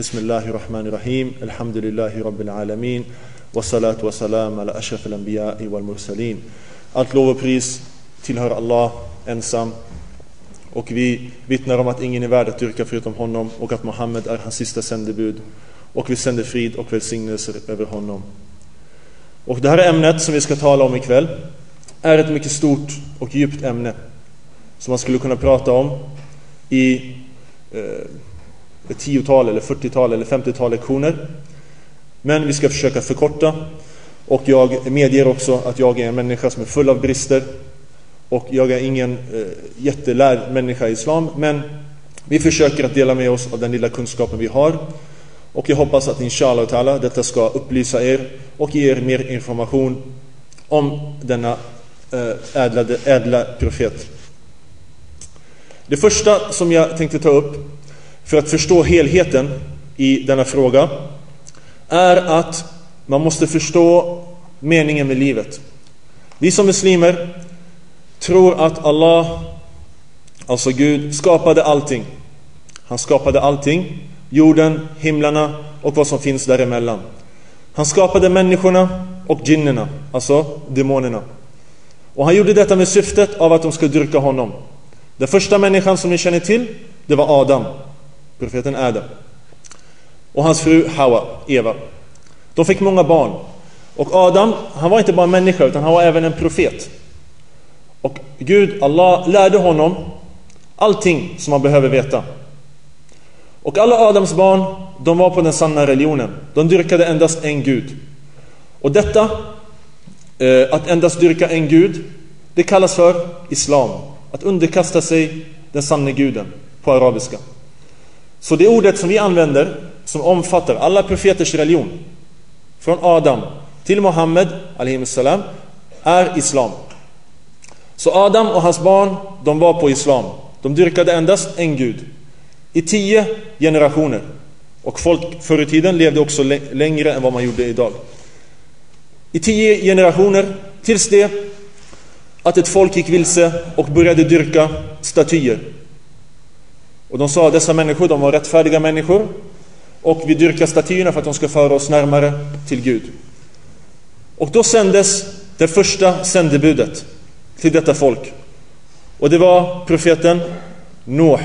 بسم الله الرحمن الرحيم الحمد لله رب العالمين والصلاة والسلام على أشرف الأنبياء والمرسلين Allt lov och pris tillhör Allah ensam och vi vittnar om att ingen är värd att dyrka förutom honom och att Muhammed är hans sista sändebud och vi sänder frid och välsignelser över honom. Och det här ämnet som vi ska tala om ikväll är ett mycket stort och djupt ämne som man skulle kunna prata om i eh, ett tiotal eller 40-tal eller 50-tal lektioner. Men vi ska försöka förkorta och jag medger också att jag är en människa som är full av brister och jag är ingen eh, jättelärd människa i Islam men vi försöker att dela med oss av den lilla kunskapen vi har och jag hoppas att inshallah ta'ala detta ska upplysa er och ge er mer information om denna eh, ädla, ädla profet. Det första som jag tänkte ta upp för att förstå helheten i denna fråga är att man måste förstå meningen med livet. Vi som muslimer tror att Allah, alltså Gud, skapade allting. Han skapade allting, jorden, himlarna och vad som finns däremellan. Han skapade människorna och jinnerna, alltså demonerna. Och han gjorde detta med syftet av att de ska dyrka honom. Den första människan som ni känner till, det var Adam, profeten Adam. Och hans fru Hawa, Eva. De fick många barn. Och Adam, han var inte bara en människa utan han var även en profet. Och Gud, Allah, lärde honom allting som man behöver veta. Och alla Adams barn, de var på den sanna religionen. De dyrkade endast en Gud. Och detta, eh, att endast dyrka en Gud, det kallas för Islam. Att underkasta sig den sanne guden på arabiska. Så det ordet som vi använder, som omfattar alla profeters religion, från Adam till Muhammed, salam, är Islam. Så Adam och hans barn, de var på Islam. De dyrkade endast en gud. I tio generationer. Och folk förr i tiden levde också längre än vad man gjorde idag. I tio generationer, tills det att ett folk gick vilse och började dyrka statyer. Och de sa att dessa människor, de var rättfärdiga människor och vi dyrkar statyerna för att de ska föra oss närmare till Gud. Och då sändes det första sändebudet till detta folk. Och det var profeten Noah,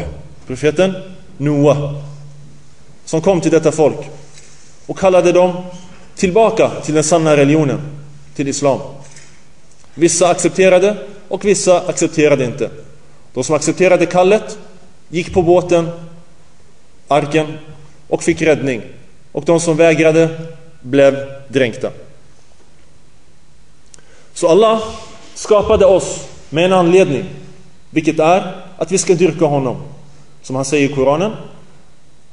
profeten Noah, som kom till detta folk och kallade dem tillbaka till den sanna religionen, till Islam. Vissa accepterade och vissa accepterade inte. De som accepterade kallet gick på båten, arken och fick räddning. Och de som vägrade blev dränkta. Så Allah skapade oss med en anledning, vilket är att vi ska dyrka honom. Som han säger i Koranen,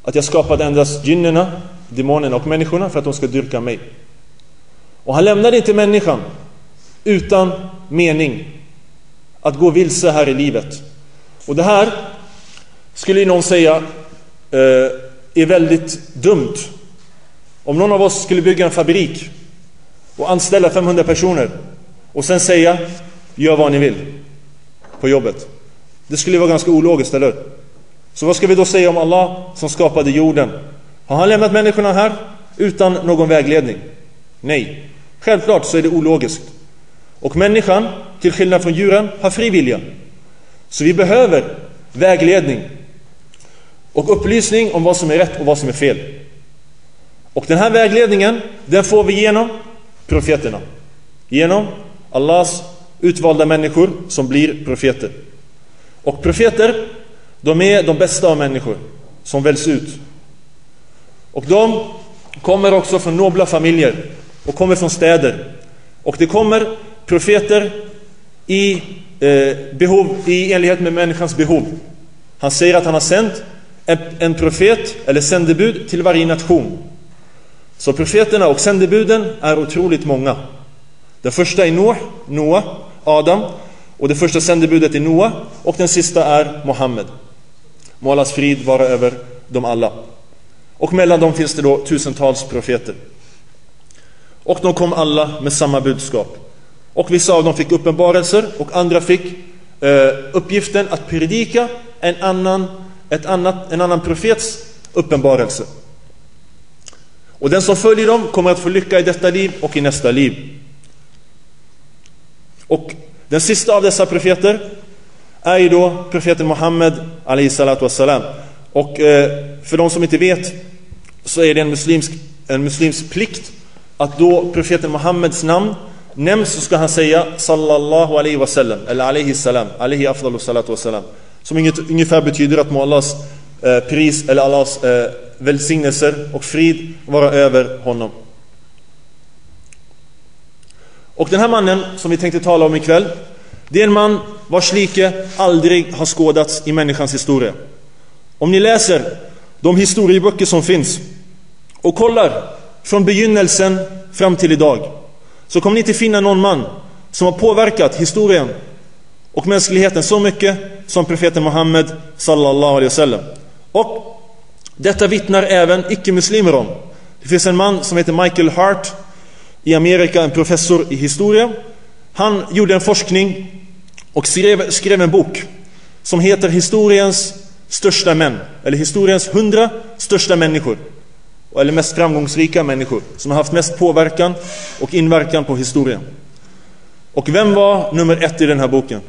att jag skapade endast djinnerna, demonerna och människorna för att de ska dyrka mig. Och han lämnade inte människan utan mening att gå vilse här i livet. Och det här skulle någon säga eh, är väldigt dumt. Om någon av oss skulle bygga en fabrik och anställa 500 personer och sen säga gör vad ni vill på jobbet. Det skulle vara ganska ologiskt, eller Så vad ska vi då säga om Allah som skapade jorden? Har han lämnat människorna här utan någon vägledning? Nej. Självklart så är det ologiskt. Och människan, till skillnad från djuren, har fri vilja. Så vi behöver vägledning och upplysning om vad som är rätt och vad som är fel. Och den här vägledningen, den får vi genom profeterna. Genom Allahs utvalda människor som blir profeter. Och profeter, de är de bästa av människor som väljs ut. Och de kommer också från nobla familjer och kommer från städer. Och det kommer profeter i, eh, behov, i enlighet med människans behov. Han säger att han har sänt en, profet eller sändebud till varje nation. Så profeterna och sändebuden är otroligt många. Den första är Noah, Noah, Adam och det första sändebudet är Noah och den sista är Mohammed. Må allas frid vara över dem alla. Och mellan dem finns det då tusentals profeter. Och de kom alla med samma budskap. Och vissa av dem fick uppenbarelser och andra fick eh, uppgiften att predika en annan, ett annat, en annan profets uppenbarelse. Och den som följer dem kommer att få lycka i detta liv och i nästa liv. Och den sista av dessa profeter är ju då profeten Muhammed wassalam. Och eh, för de som inte vet så är det en muslimsk, en muslimsk plikt att då profeten Muhammeds namn nämns så ska han säga sallallahu alaihi wasallam eller alaihi salam, alaihi afdalu salatu wassalam. Som inget, ungefär betyder att må Allahs eh, pris eller Allahs eh, välsignelser och frid vara över honom. Och den här mannen som vi tänkte tala om ikväll, det är en man vars like aldrig har skådats i människans historia. Om ni läser de historieböcker som finns och kollar från begynnelsen fram till idag så kommer ni inte finna någon man som har påverkat historien och mänskligheten så mycket som profeten Muhammed sallallahu alaihi wasallam. Och detta vittnar även icke-muslimer om. Det finns en man som heter Michael Hart i Amerika, en professor i historia. Han gjorde en forskning och skrev, skrev en bok som heter Historiens största män, eller historiens hundra största människor eller mest framgångsrika människor som har haft mest påverkan och inverkan på historien. Och vem var nummer ett i den här boken?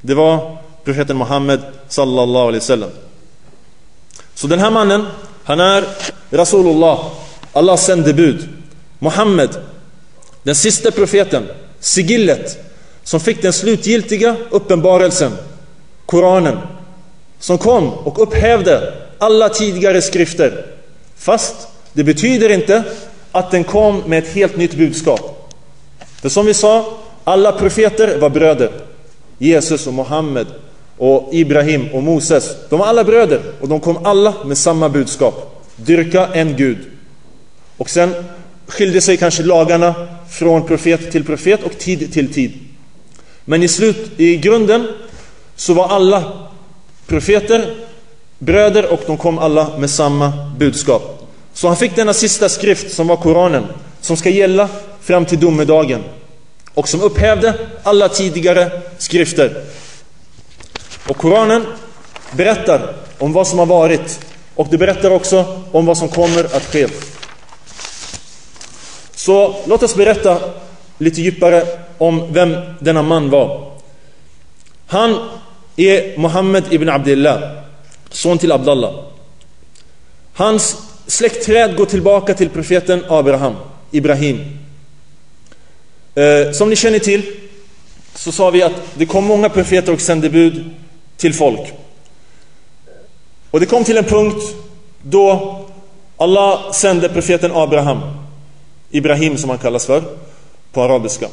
Det var profeten Muhammed sallallahu alaihi wasallam. Så den här mannen, han är Rasulullah, Allahs sändebud. Muhammed, den sista profeten, sigillet som fick den slutgiltiga uppenbarelsen, Koranen, som kom och upphävde alla tidigare skrifter. Fast det betyder inte att den kom med ett helt nytt budskap. För som vi sa, alla profeter var bröder. Jesus och Muhammed och Ibrahim och Moses. De var alla bröder och de kom alla med samma budskap. Dyrka en Gud. Och sen skilde sig kanske lagarna från profet till profet och tid till tid. Men i, slut, i grunden så var alla profeter bröder och de kom alla med samma budskap. Så han fick denna sista skrift som var Koranen, som ska gälla fram till domedagen och som upphävde alla tidigare skrifter. Och Koranen berättar om vad som har varit och det berättar också om vad som kommer att ske. Så låt oss berätta lite djupare om vem denna man var. Han är Muhammed ibn Abdullah, son till Abdallah. Hans släktträd går tillbaka till profeten Abraham, Ibrahim. Eh, som ni känner till så sa vi att det kom många profeter och sändebud till folk. Och det kom till en punkt då Allah sände profeten Abraham, Ibrahim som han kallas för på arabiska.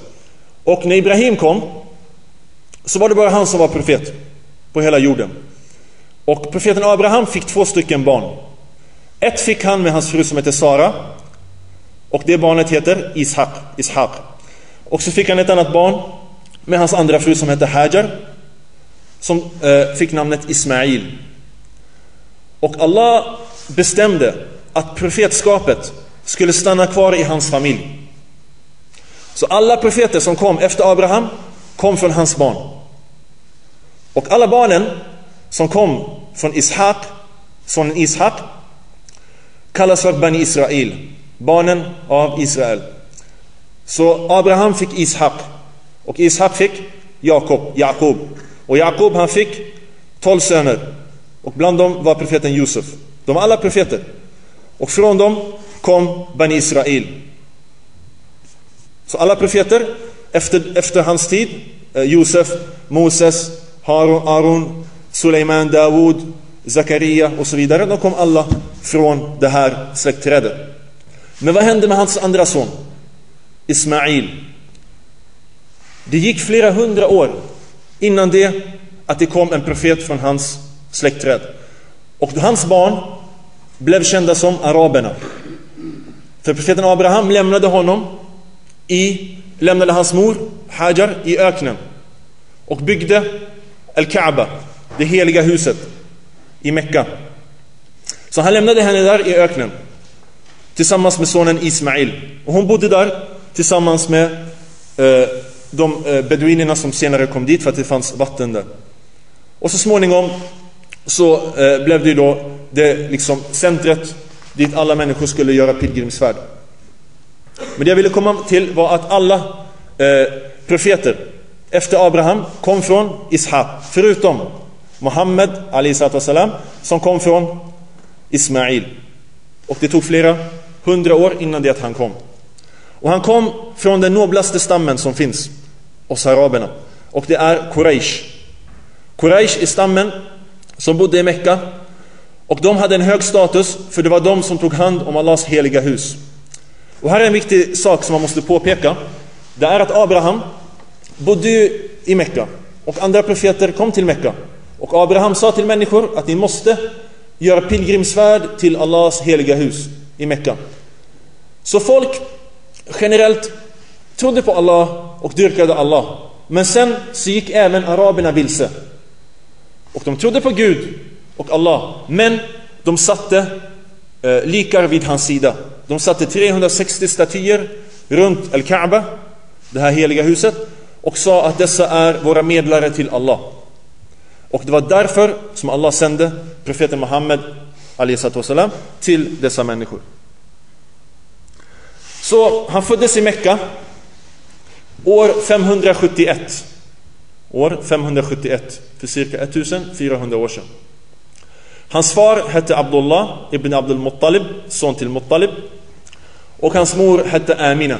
Och när Ibrahim kom så var det bara han som var profet på hela jorden. Och profeten Abraham fick två stycken barn. Ett fick han med hans fru som heter Sara. Och det barnet heter Ishak. Ishak. Och så fick han ett annat barn med hans andra fru som hette Hajar. Som eh, fick namnet Ismail. Och Allah bestämde att profetskapet skulle stanna kvar i hans familj. Så alla profeter som kom efter Abraham kom från hans barn. Och alla barnen som kom från Ishak, sonen Ishak, kallas för Bani Israel, barnen av Israel. Så Abraham fick Ishak och Ishak fick Jakob, Jakob. Och Jakob han fick tolv söner och bland dem var profeten Josef. De var alla profeter. Och från dem kom Bani Israel. Så alla profeter efter, efter hans tid, eh, Josef, Moses, Harun, Aron, Suleiman, Dawud, Zakaria och så vidare, de kom alla från det här släktträdet. Men vad hände med hans andra son? Ismail. Det gick flera hundra år innan det att det kom en profet från hans släktträd. Och hans barn blev kända som araberna. För profeten Abraham lämnade honom i, lämnade hans mor Hajar i öknen och byggde Al-Kaaba, det heliga huset i Mekka. Så han lämnade henne där i öknen tillsammans med sonen Ismail. Och hon bodde där tillsammans med eh, de eh, beduinerna som senare kom dit för att det fanns vatten där. Och så småningom så eh, blev det ju då det liksom centret dit alla människor skulle göra pilgrimsfärd. Men det jag ville komma till var att alla eh, profeter efter Abraham kom från Ishaq, förutom Muhammed salam som kom från Ismail. Och det tog flera hundra år innan det att han kom. Och han kom från den noblaste stammen som finns hos araberna. Och det är Quraysh. Quraysh är stammen som bodde i Mekka. Och de hade en hög status för det var de som tog hand om Allahs heliga hus. Och här är en viktig sak som man måste påpeka. Det är att Abraham bodde i Mekka och andra profeter kom till Mekka. Och Abraham sa till människor att ni måste göra pilgrimsfärd till Allahs heliga hus i Mekka. Så folk generellt trodde på Allah och dyrkade Allah. Men sen så gick även araberna vilse. Och de trodde på Gud och Allah. Men de satte eh, likar vid hans sida. De satte 360 statyer runt Al-Kaaba, det här heliga huset, och sa att dessa är våra medlare till Allah. Och det var därför som Allah sände profeten Muhammed والسلام, till dessa människor. Så han föddes i Mekka år 571. År 571, för cirka 1400 år sedan. Hans far hette Abdullah ibn Abdul Muttalib, son till Muttalib. Och hans mor hette Amina.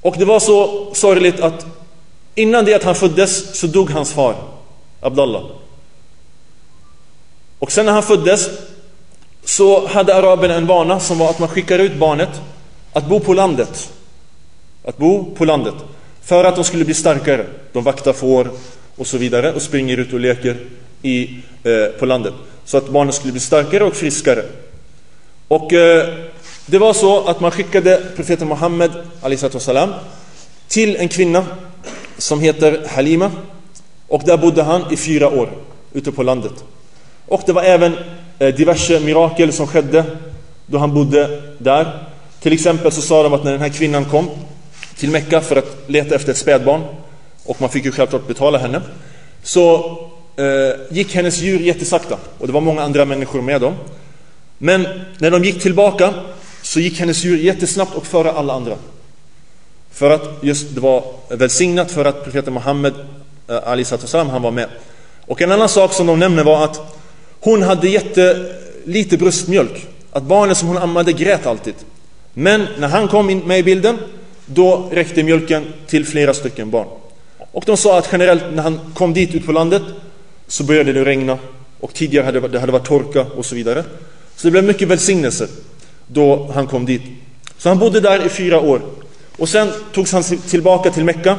Och det var så sorgligt att innan det att han föddes så dog hans far, Abdullah. Och sen när han föddes så hade araberna en vana som var att man skickar ut barnet att bo på landet. Att bo på landet. För att de skulle bli starkare. De vaktar får och så vidare och springer ut och leker i, eh, på landet. Så att barnen skulle bli starkare och friskare. Och eh, det var så att man skickade profeten Muhammed salam, till en kvinna som heter Halima. Och där bodde han i fyra år ute på landet. Och det var även Eh, diverse mirakel som skedde då han bodde där. Till exempel så sa de att när den här kvinnan kom till Mekka för att leta efter ett spädbarn och man fick ju självklart betala henne så eh, gick hennes djur jättesakta och det var många andra människor med dem. Men när de gick tillbaka så gick hennes djur jättesnabbt och före alla andra. För att just det var välsignat för att profeten Muhammed eh, han var med. Och en annan sak som de nämner var att hon hade jättelite bröstmjölk. Att barnen som hon ammade grät alltid. Men när han kom in med i bilden, då räckte mjölken till flera stycken barn. Och de sa att generellt när han kom dit ut på landet så började det regna och tidigare hade det hade varit torka och så vidare. Så det blev mycket välsignelse då han kom dit. Så han bodde där i fyra år. Och sen togs han tillbaka till Mekka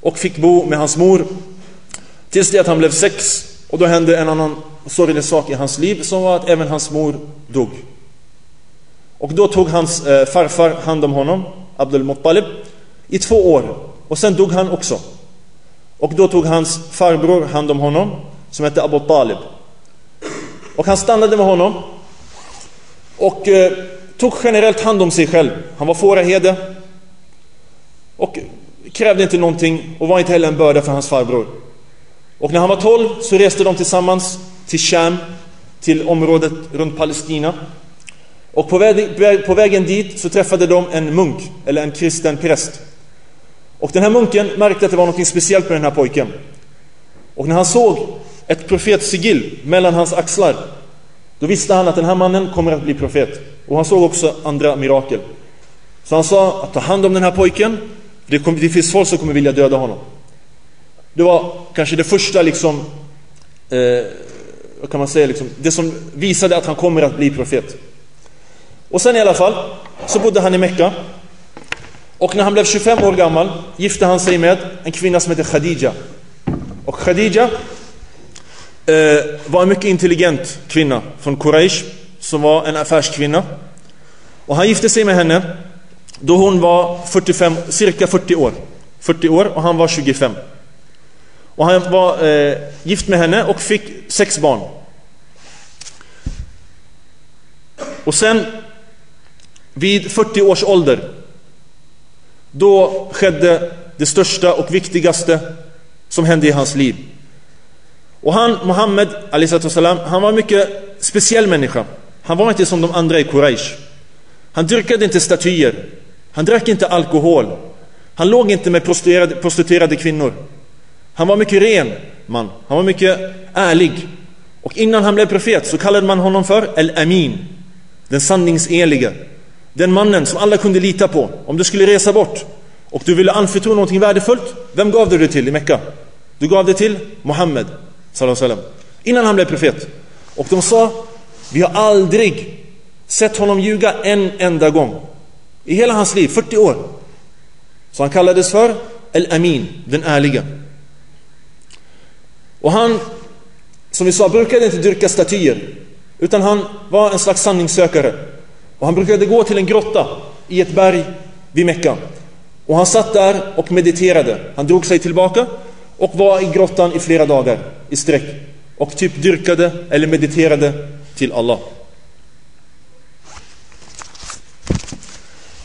och fick bo med hans mor tills det att han blev sex och då hände en annan sorglig sak i hans liv som var att även hans mor dog. Och då tog hans eh, farfar hand om honom, Abdul Muttalib, i två år. Och sen dog han också. Och då tog hans farbror hand om honom, som hette Abu Talib. Och han stannade med honom och eh, tog generellt hand om sig själv. Han var fåraherde och krävde inte någonting och var inte heller en börda för hans farbror. Och när han var 12 så reste de tillsammans till Sham, till området runt Palestina. Och på, väg, på vägen dit så träffade de en munk, eller en kristen präst. Och den här munken märkte att det var något speciellt med den här pojken. Och när han såg ett profetsigill mellan hans axlar, då visste han att den här mannen kommer att bli profet. Och han såg också andra mirakel. Så han sa att ta hand om den här pojken, det, kommer, det finns folk som kommer vilja döda honom. Det var kanske det första liksom, eh, kan man säga, liksom, det som visade att han kommer att bli profet. Och sen i alla fall, så bodde han i Mekka. Och när han blev 25 år gammal gifte han sig med en kvinna som heter Khadija. Och Khadija eh, var en mycket intelligent kvinna från Quraysh som var en affärskvinna. Och han gifte sig med henne då hon var 45, cirka 40 år. 40 år och han var 25. Och han var eh, gift med henne och fick sex barn. Och sen vid 40 års ålder då skedde det största och viktigaste som hände i hans liv. Och han, Muhammed, salam, han var en mycket speciell människa. han var inte som de andra i Quraysh. Han dyrkade inte statyer. Han drack inte alkohol. Han låg inte med prostituerade, prostituerade kvinnor. Han var mycket ren man. Han var mycket ärlig. Och innan han blev profet så kallade man honom för El-Amin. Den sanningsenlige. Den mannen som alla kunde lita på. Om du skulle resa bort och du ville anförtro någonting värdefullt, vem gav du det till i Mecka? Du gav det till Muhammed. Innan han blev profet. Och de sa, vi har aldrig sett honom ljuga en enda gång. I hela hans liv, 40 år. Så han kallades för El-Amin, den ärliga. Och han, som vi sa, brukade inte dyrka statyer. Utan han var en slags sanningssökare. Och han brukade gå till en grotta i ett berg vid Mecka. Och han satt där och mediterade. Han drog sig tillbaka och var i grottan i flera dagar i sträck. Och typ dyrkade eller mediterade till Allah.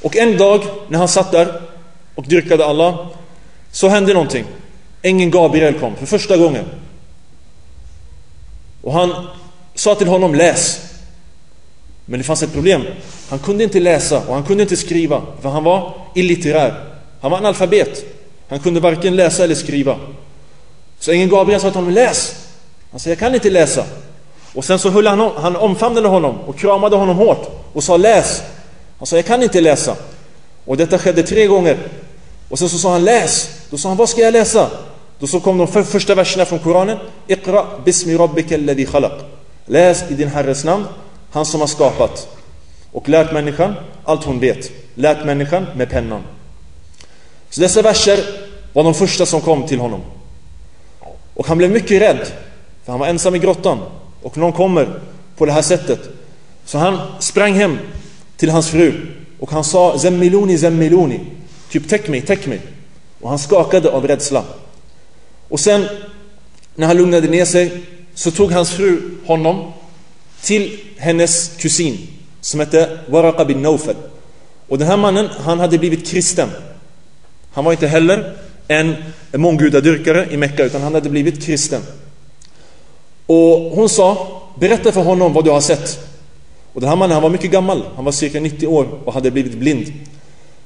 Och en dag när han satt där och dyrkade Allah så hände någonting. Ängeln Gabriel kom för första gången. Och han sa till honom läs. Men det fanns ett problem. Han kunde inte läsa och han kunde inte skriva för han var illitterär. Han var analfabet. Han kunde varken läsa eller skriva. Så ängeln Gabriel sa till honom läs. Han sa jag kan inte läsa. Och sen så höll han, han omfamnade honom och kramade honom hårt och sa läs. Han sa jag kan inte läsa. Och detta skedde tre gånger. Och sen så sa han läs. Då sa han vad ska jag läsa? Då så kom de första verserna från Koranen. Iqra bismi rabbika alladhi khalaq. Läs i din Herres namn, han som har skapat. Och lärt människan allt hon vet. Lärt människan med pennan. Så dessa verser var de första som kom till honom. Och han blev mycket rädd. För han var ensam i grottan. Och någon kommer på det här sättet. Så han sprang hem till hans fru. Och han sa Zemmiloni, Zemmiloni, Typ täck mig, täck mig. Och han skakade av rädsla. Och sen när han lugnade ner sig så tog hans fru honom till hennes kusin som hette Waraka bin Naufel. Och den här mannen, han hade blivit kristen. Han var inte heller en månggudadyrkare i Mecka utan han hade blivit kristen. Och hon sa, berätta för honom vad du har sett. Och den här mannen, han var mycket gammal. Han var cirka 90 år och hade blivit blind.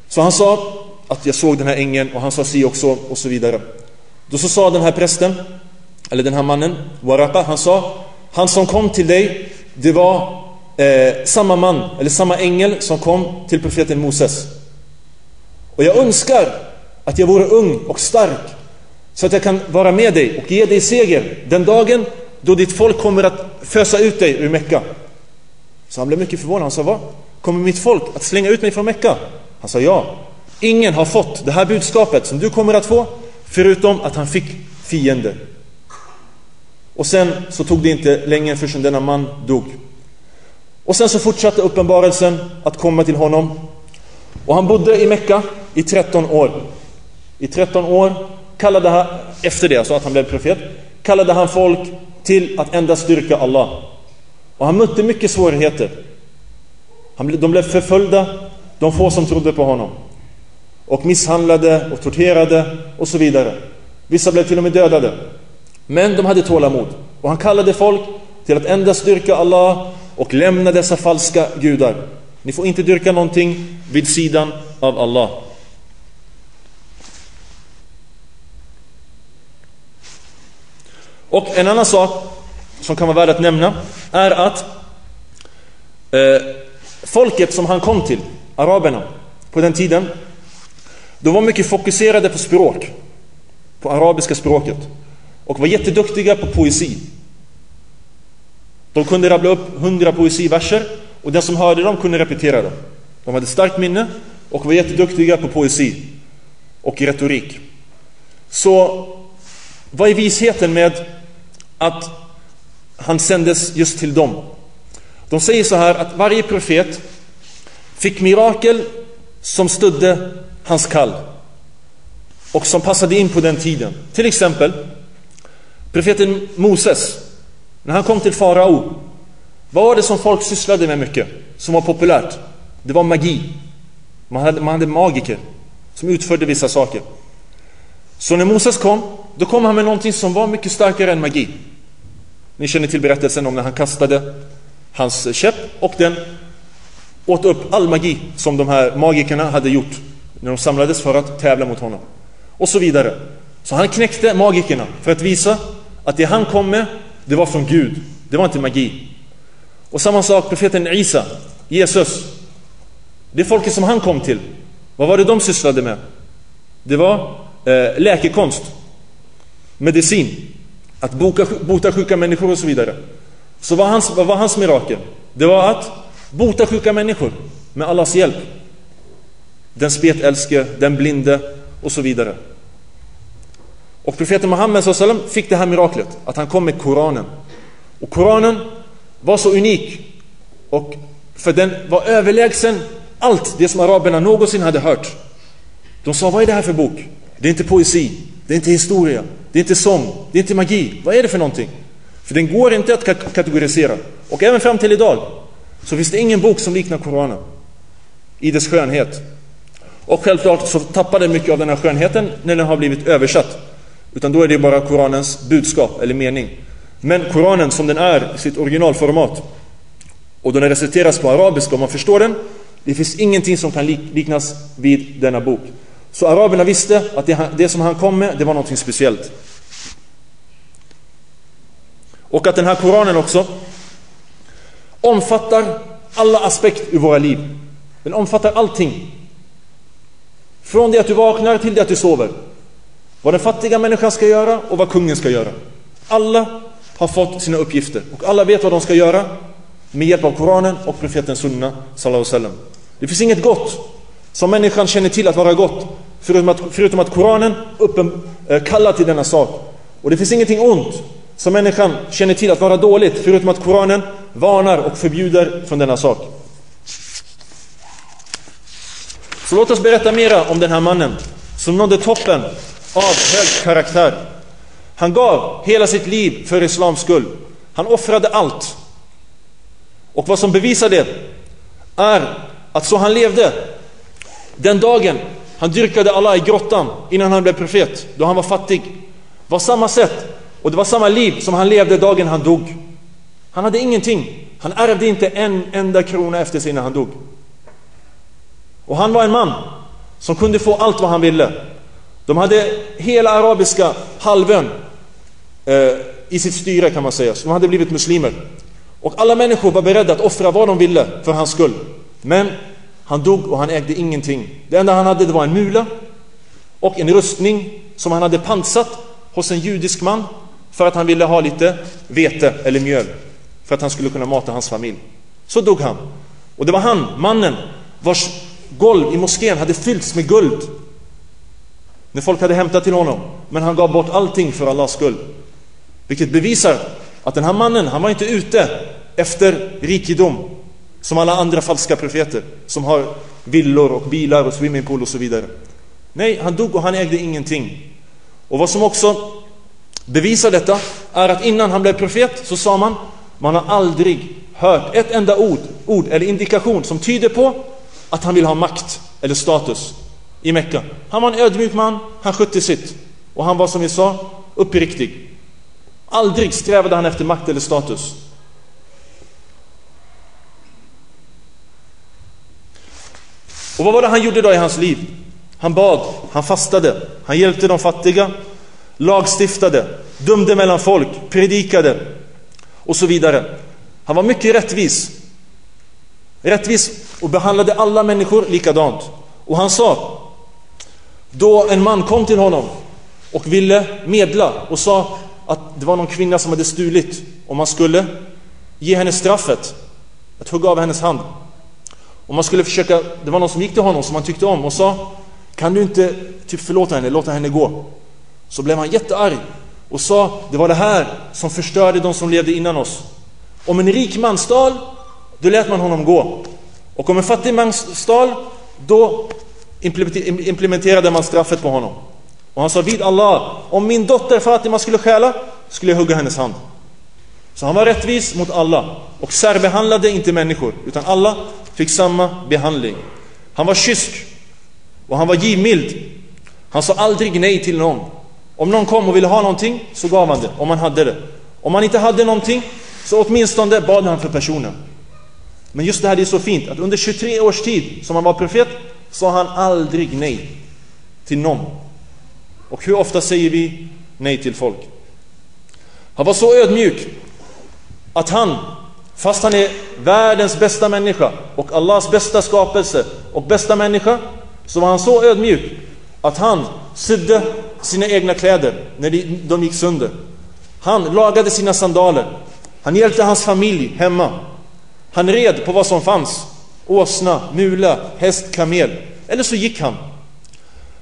Så han sa att jag såg den här ängeln och han sa si också och så vidare. Då så sa den här prästen, eller den här mannen, Waraka, han sa Han som kom till dig, det var eh, samma man, eller samma ängel som kom till profeten Moses. Och jag önskar att jag vore ung och stark så att jag kan vara med dig och ge dig seger den dagen då ditt folk kommer att fösa ut dig ur Mecka. Så han blev mycket förvånad. Han sa, vad? Kommer mitt folk att slänga ut mig från Mecka? Han sa, ja. Ingen har fått det här budskapet som du kommer att få Förutom att han fick fiender. Och sen så tog det inte länge förrän denna man dog. Och sen så fortsatte uppenbarelsen att komma till honom. Och han bodde i Mecka i 13 år. I 13 år kallade han, efter det, så att han blev profet, kallade han folk till att endast styrka Allah. Och han mötte mycket svårigheter. de blev förföljda, de få som trodde på honom och misshandlade och torterade och så vidare. Vissa blev till och med dödade. Men de hade tålamod. Och han kallade folk till att endast dyrka Allah och lämna dessa falska gudar. Ni får inte dyrka någonting vid sidan av Allah. Och en annan sak som kan vara värd att nämna är att eh, folket som han kom till, araberna, på den tiden de var mycket fokuserade på språk, på arabiska språket och var jätteduktiga på poesi. De kunde rabbla upp hundra poesiverser och den som hörde dem kunde repetera dem. De hade starkt minne och var jätteduktiga på poesi och retorik. Så vad är visheten med att han sändes just till dem? De säger så här att varje profet fick mirakel som stödde hans kall och som passade in på den tiden. Till exempel profeten Moses, när han kom till farao, vad var det som folk sysslade med mycket, som var populärt? Det var magi. Man hade, man hade magiker som utförde vissa saker. Så när Moses kom, då kom han med någonting som var mycket starkare än magi. Ni känner till berättelsen om när han kastade hans käpp och den åt upp all magi som de här magikerna hade gjort när de samlades för att tävla mot honom. Och så vidare. Så han knäckte magikerna för att visa att det han kom med, det var från Gud. Det var inte magi. Och samma sak profeten Isa, Jesus. Det folket som han kom till, vad var det de sysslade med? Det var eh, läkekonst, medicin, att boka, bota sjuka människor och så vidare. Så vad, hans, vad var hans mirakel? Det var att bota sjuka människor med Allas hjälp. Den spetälske, den blinde och så vidare. Och profeten Muhammed sallam fick det här miraklet, att han kom med Koranen. Och Koranen var så unik, och för den var överlägsen allt det som araberna någonsin hade hört. De sa, vad är det här för bok? Det är inte poesi, det är inte historia, det är inte sång, det är inte magi. Vad är det för någonting? För den går inte att kategorisera. Och även fram till idag så finns det ingen bok som liknar Koranen i dess skönhet. Och självklart så tappar den mycket av den här skönheten när den har blivit översatt. Utan då är det bara Koranens budskap eller mening. Men Koranen som den är i sitt originalformat och då den reciteras på arabiska och man förstår den, det finns ingenting som kan liknas vid denna bok. Så araberna visste att det, det som han kom med, det var någonting speciellt. Och att den här Koranen också omfattar alla aspekter i våra liv. Den omfattar allting. Från det att du vaknar till det att du sover. Vad den fattiga människan ska göra och vad kungen ska göra. Alla har fått sina uppgifter och alla vet vad de ska göra med hjälp av Koranen och profeten Sunna sallallahu Det finns inget gott som människan känner till att vara gott förutom att, förutom att Koranen uppen, äh, eh, kallar till denna sak. Och det finns ingenting ont som människan känner till att vara dåligt förutom att Koranen varnar och förbjuder från denna sak. Så låt oss berätta mera om den här mannen som nådde toppen av hög karaktär. Han gav hela sitt liv för islams skull. Han offrade allt. Och vad som bevisar det är att så han levde den dagen han dyrkade Allah i grottan innan han blev profet, då han var fattig, var samma sätt och det var samma liv som han levde dagen han dog. Han hade ingenting. Han ärvde inte en enda krona efter sig när han dog. Och han var en man som kunde få allt vad han ville. De hade hela arabiska halvön eh, i sitt styre kan man säga. Så de hade blivit muslimer. Och alla människor var beredda att offra vad de ville för hans skull. Men han dog och han ägde ingenting. Det enda han hade det var en mula och en rustning som han hade pansat hos en judisk man för att han ville ha lite vete eller mjöl för att han skulle kunna mata hans familj. Så dog han. Och det var han, mannen, vars golv i moskén hade fyllts med guld. När folk hade hämtat till honom. Men han gav bort allting för Allahs skull. Vilket bevisar att den här mannen, han var inte ute efter rikedom som alla andra falska profeter som har villor och bilar och swimmingpool och så vidare. Nej, han dog och han ägde ingenting. Och vad som också bevisar detta är att innan han blev profet så sa man man har aldrig hört ett enda ord, ord eller indikation som tyder på att han vill ha makt eller status i Mecka. Han var en ödmjuk man, han skötte sitt. Och han var som vi sa, uppriktig. Aldrig strävade han efter makt eller status. Och vad var det han gjorde då i hans liv? Han bad, han fastade, han hjälpte de fattiga, lagstiftade, dömde mellan folk, predikade och så vidare. Han var mycket rättvis. Rättvis och behandlade alla människor likadant. Och han sa, då en man kom till honom och ville medla och sa att det var någon kvinna som hade stulit och man skulle ge henne straffet att hugga av hennes hand. Och man skulle försöka, det var någon som gick till honom som han tyckte om och sa Kan du inte typ förlåta henne, låta henne gå? Så blev han jättearg och sa det var det här som förstörde de som levde innan oss. Om en rik man stal, då lät man honom gå. Och om en fattig man stal, då implementerade man straffet på honom. Och han sa vid Allah, om min dotter Fatima skulle stjäla, skulle jag hugga hennes hand. Så han var rättvis mot alla och särbehandlade inte människor, utan alla fick samma behandling. Han var kysk och han var givmild. Han sa aldrig nej till någon. Om någon kom och ville ha någonting så gav han det, om han hade det. Om han inte hade någonting så åtminstone bad han för personen. Men just det här är så fint, att under 23 års tid som han var profet, sa han aldrig nej till någon. Och hur ofta säger vi nej till folk? Han var så ödmjuk att han, fast han är världens bästa människa och Allahs bästa skapelse och bästa människa, så var han så ödmjuk att han sydde sina egna kläder när de gick sönder. Han lagade sina sandaler. Han hjälpte hans familj hemma. Han red på vad som fanns. Åsna, mula, häst, kamel. Eller så gick han.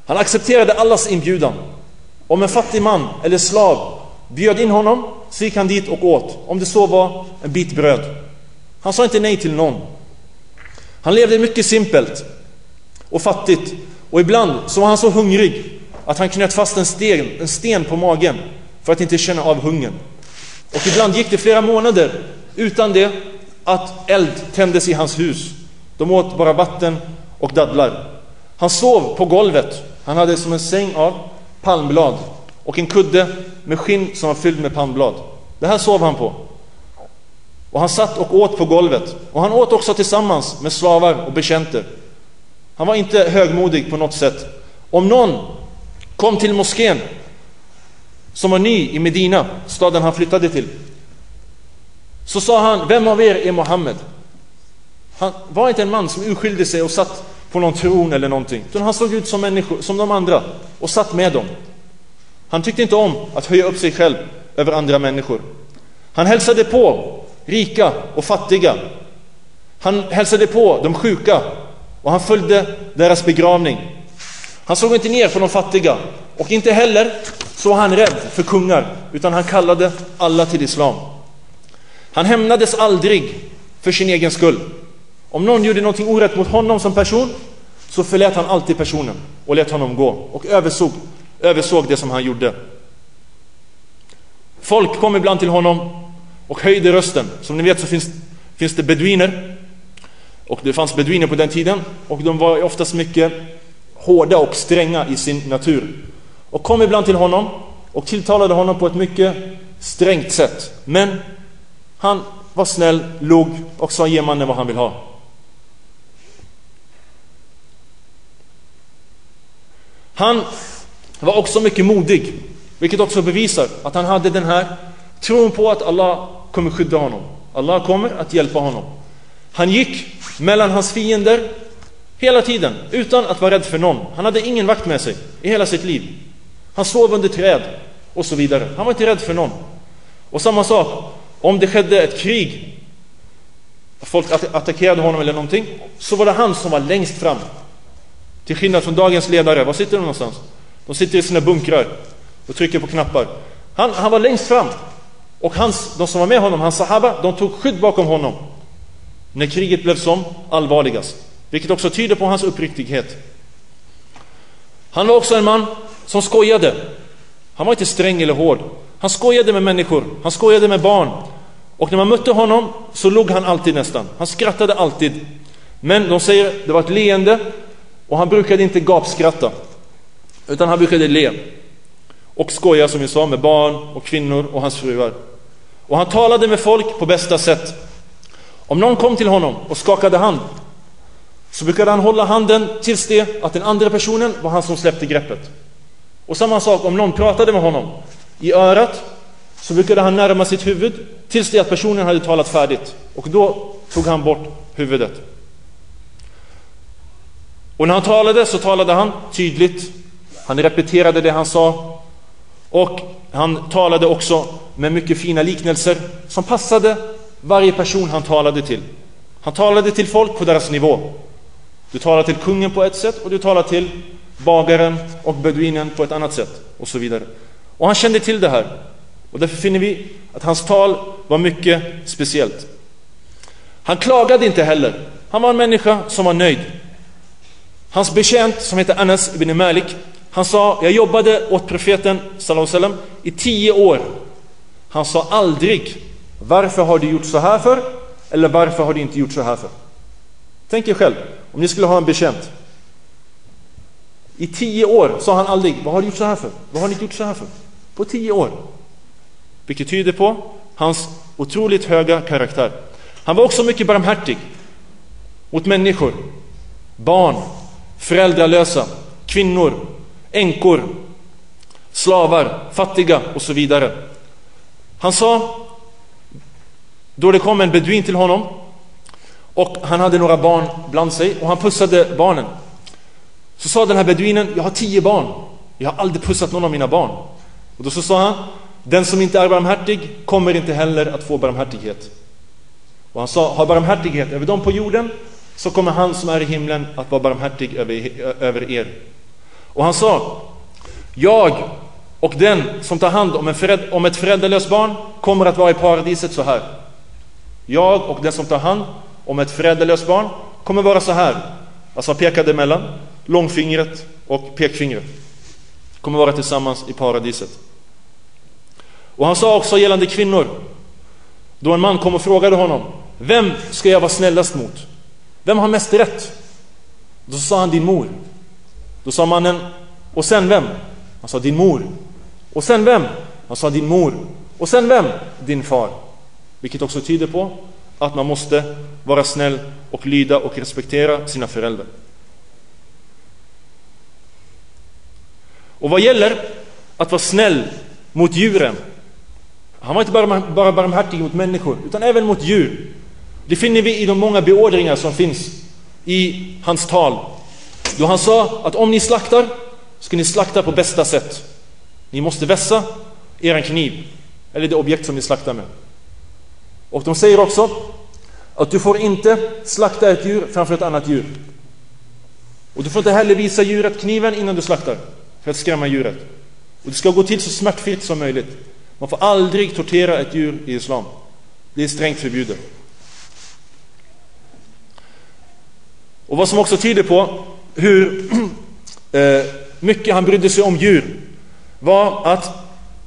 Han accepterade allas inbjudan. Om en fattig man eller slav bjöd in honom så gick han dit och åt. Om det så var en bit bröd. Han sa inte nej till någon. Han levde mycket simpelt och fattigt. Och ibland så var han så hungrig att han knöt fast en sten, en sten på magen för att inte känna av hungern. Och ibland gick det flera månader utan det att eld tändes i hans hus. De åt bara vatten och dadlar. Han sov på golvet. Han hade som en säng av palmblad och en kudde med skinn som var fylld med palmblad. Det här sov han på. Och han satt och åt på golvet. Och han åt också tillsammans med slavar och bekänter. Han var inte högmodig på något sätt. Om någon kom till moskén som var ny i Medina, staden han flyttade till. Så sa han, vem av er är Mohammed? Han var inte en man som urskilde sig och satt på någon tron eller någonting. Utan han såg ut som människor, som de andra och satt med dem. Han tyckte inte om att höja upp sig själv över andra människor. Han hälsade på rika och fattiga. Han hälsade på de sjuka och han följde deras begravning. Han såg inte ner på de fattiga och inte heller så var han rädd för kungar utan han kallade alla till islam. Han hämnades aldrig för sin egen skull. Om någon gjorde någonting orätt mot honom som person så förlät han alltid personen och lät honom gå och översåg, översåg det som han gjorde. Folk kom ibland till honom och höjde rösten. Som ni vet så finns, finns det beduiner och det fanns beduiner på den tiden och de var oftast mycket hårda och stränga i sin natur. Och kom ibland till honom och tilltalade honom på ett mycket strängt sätt. Men han var snäll, log och sa ge mannen vad han vill ha. Han var också mycket modig, vilket också bevisar att han hade den här tron på att Allah kommer skydda honom. Allah kommer att hjälpa honom. Han gick mellan hans fiender hela tiden utan att vara rädd för någon. Han hade ingen vakt med sig i hela sitt liv. Han sov under träd och så vidare. Han var inte rädd för någon. Och samma sak, om det skedde ett krig, folk attackerade honom eller någonting, så var det han som var längst fram. Till skillnad från dagens ledare, var sitter de någonstans? De sitter i sina bunkrar och trycker på knappar. Han, han var längst fram. Och hans, de som var med honom, hans sahaba, de tog skydd bakom honom. När kriget blev som allvarligast. Vilket också tyder på hans uppriktighet. Han var också en man som skojade. Han var inte sträng eller hård. Han skojade med människor, han skojade med barn. Och när man mötte honom så log han alltid nästan. Han skrattade alltid. Men de säger det var ett leende och han brukade inte gapskratta. Utan han brukade le. Och skoja som vi sa med barn och kvinnor och hans fruar. Och han talade med folk på bästa sätt. Om någon kom till honom och skakade hand så brukade han hålla handen tills det att den andra personen var han som släppte greppet. Och samma sak om någon pratade med honom i örat så brukade han närma sitt huvud tills det att personen hade talat färdigt. Och då tog han bort huvudet. Och när han talade så talade han tydligt. Han repeterade det han sa. Och han talade också med mycket fina liknelser som passade varje person han talade till. Han talade till folk på deras nivå. Du talar till kungen på ett sätt och du talar till bagaren och beduinen på ett annat sätt och så vidare. Och han kände till det här. Och därför finner vi att hans tal var mycket speciellt. Han klagade inte heller. Han var en människa som var nöjd. Hans betjänt som heter Anas ibn Malik, han sa, jag jobbade åt profeten sallam, i tio år. Han sa aldrig, varför har du gjort så här för? Eller varför har du inte gjort så här för? Tänk er själv, om ni skulle ha en betjänt. I tio år sa han aldrig, vad har du gjort så här för? Vad har ni gjort så här för? På tio år. Vilket tyder på hans otroligt höga karaktär. Han var också mycket barmhärtig. mot människor, barn, föräldralösa, kvinnor, änkor, slavar, fattiga och så vidare. Han sa, då det kom en beduin till honom och han hade några barn bland sig och han pussade barnen. Så sa den här beduinen, jag har tio barn. Jag har aldrig pussat någon av mina barn. Och då så sa han, den som inte är barmhärtig kommer inte heller att få barmhärtighet. Och han sa, ha barmhärtighet över dem på jorden så kommer han som är i himlen att vara barmhärtig över, över er. Och han sa, jag och den som tar hand om, en föräld, om ett föräldralöst barn kommer att vara i paradiset så här. Jag och den som tar hand om ett föräldralöst barn kommer vara så här. Alltså pekade emellan långfingret och pekfingret. Kommer vara tillsammans i paradiset. Och han sa också gällande kvinnor. Då en man kom och frågade honom. Vem ska jag vara snällast mot? Vem har mest rätt? Då sa han din mor. Då sa mannen, och sen vem? Han sa din mor. Och sen vem? Han sa din mor. Och sen vem? Din far. Vilket också tyder på att man måste vara snäll och lyda och respektera sina föräldrar. Och vad gäller att vara snäll mot djuren. Han var inte bara, bara barmhärtig mot människor, utan även mot djur. Det finner vi i de många beordringar som finns i hans tal. Då han sa att om ni slaktar, ska ni slakta på bästa sätt. Ni måste vässa er kniv, eller det objekt som ni slaktar med. Och de säger också att du får inte slakta ett djur framför ett annat djur. Och du får inte heller visa djuret kniven innan du slaktar, för att skrämma djuret. Och det ska gå till så smärtfritt som möjligt. Man får aldrig tortera ett djur i islam. Det är strängt förbjudet. Och vad som också tyder på hur eh, mycket han brydde sig om djur var att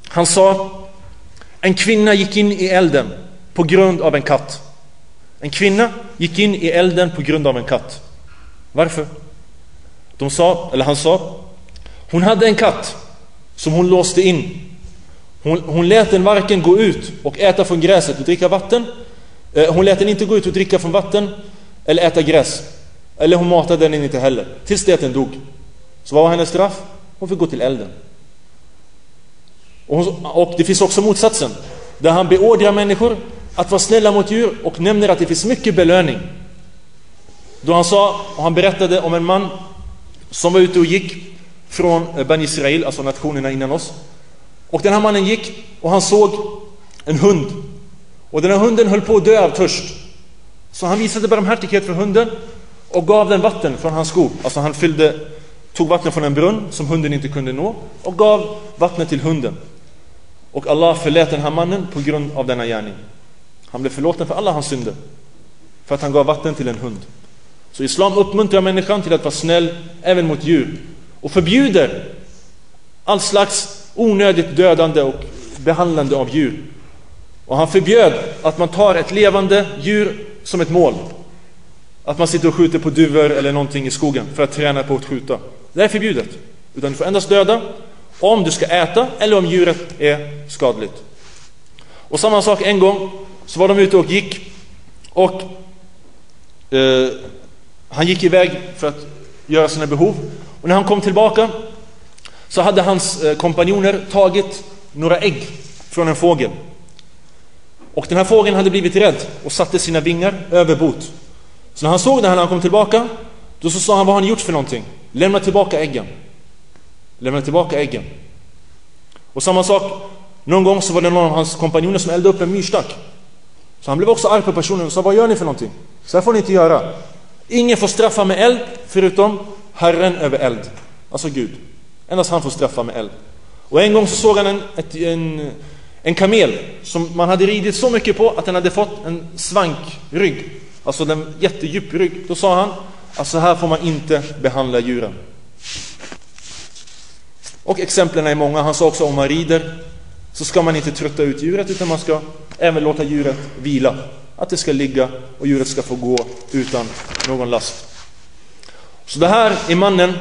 han sa en kvinna gick in i elden på grund av en katt. En kvinna gick in i elden på grund av en katt. Varför? De sa, eller han sa, hon hade en katt som hon låste in. Hon, hon lät den varken gå ut och äta från gräset och dricka vatten. Eh, hon lät den inte gå ut och dricka från vatten eller äta gräs. Eller hon matade den inte heller. Tills det att den dog. Så vad var hennes straff? Hon fick gå till elden. Och, och det finns också motsatsen. Där han beordrar människor att vara snälla mot djur och nämner att det finns mycket belöning. Då han sa, och han berättade om en man som var ute och gick från eh, Ben Israel, alltså nationerna innan oss. Och den här mannen gick och han såg en hund. Och den här hunden höll på att dö av törst. Så han visade barmhärtighet för hunden och gav den vatten från hans sko. Alltså han fyllde, tog vatten från en brunn som hunden inte kunde nå och gav vattnet till hunden. Och Allah förlät den här mannen på grund av denna gärning. Han blev förlåten för alla hans synder. För att han gav vatten till en hund. Så Islam uppmuntrar människan till att vara snäll även mot djur. Och förbjuder all slags onödigt dödande och behandlande av djur. Och han förbjöd att man tar ett levande djur som ett mål. Att man sitter och skjuter på duvor eller någonting i skogen för att träna på att skjuta. Det är förbjudet. Utan du får endast döda om du ska äta eller om djuret är skadligt. Och samma sak en gång så var de ute och gick och eh, han gick iväg för att göra sina behov och när han kom tillbaka så hade hans eh, kompanjoner tagit några ägg från en fågel. Och den här fågeln hade blivit rädd och satte sina vingar över bot. Så när han såg det här när han kom tillbaka, då så sa han, vad har ni gjort för någonting? Lämna tillbaka äggen. Lämna tillbaka äggen. Och samma sak, någon gång så var det någon av hans kompanjoner som eldade upp en myrstack. Så han blev också arg på personen och sa, vad gör ni för någonting? Så här får ni inte göra. Ingen får straffa med eld förutom Herren över eld. Alltså Gud. Endast han får straffa med eld. Och en gång så såg han en, ett, en, en kamel som man hade ridit så mycket på att den hade fått en svankrygg. Alltså en jättedjup rygg. Då sa han, alltså här får man inte behandla djuren. Och exemplen är många. Han sa också om man rider så ska man inte trötta ut djuret utan man ska även låta djuret vila. Att det ska ligga och djuret ska få gå utan någon last. Så det här är mannen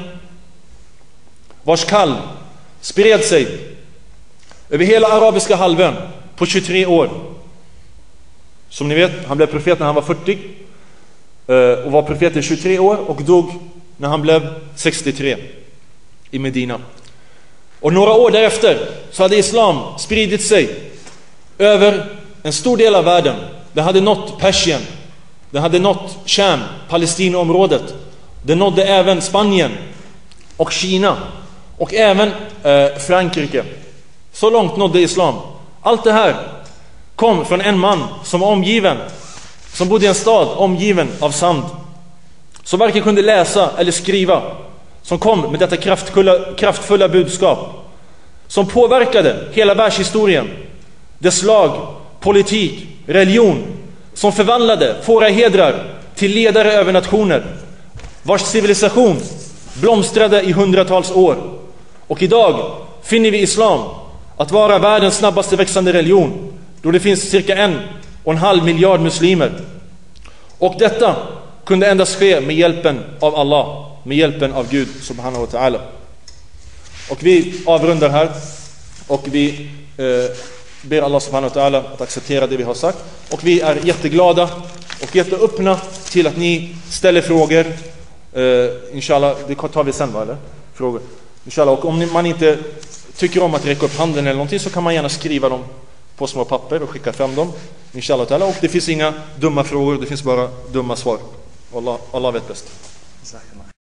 vars kall spred sig över hela arabiska halvön på 23 år. Som ni vet, han blev profet när han var 40. Eh, och var profet i 23 år och dog när han blev 63 i Medina. Och några år därefter så hade islam spridit sig över en stor del av världen. Det hade nått Persien, det hade nått Sham, Palestinaområdet. Det nådde även Spanien och Kina och även eh, Frankrike. Så långt nådde islam. Allt det här kom från en man som var omgiven, som bodde i en stad omgiven av sand. Som varken kunde läsa eller skriva. Som kom med detta kraftfulla, kraftfulla budskap. Som påverkade hela världshistorien. Dess lag, politik, religion. Som förvandlade fårahedrar till ledare över nationer. Vars civilisation blomstrade i hundratals år. Och idag finner vi islam att vara världens snabbaste växande religion då det finns cirka en och en halv miljard muslimer. Och detta kunde endast ske med hjälpen av Allah, med hjälpen av Gud subhanahu wa ta'ala. Och vi avrundar här och vi eh, ber Allah subhanahu wa ta'ala att acceptera det vi har sagt. Och vi är jätteglada och jätteöppna till att ni ställer frågor. Eh, inshallah, det tar vi sen va, eller? Frågor. Inshallah, och om man inte tycker om att räcka upp handen eller någonting så kan man gärna skriva dem på små papper och skicka fram dem. Inshallah Och det finns inga dumma frågor, det finns bara dumma svar. Allah, Allah vet bäst.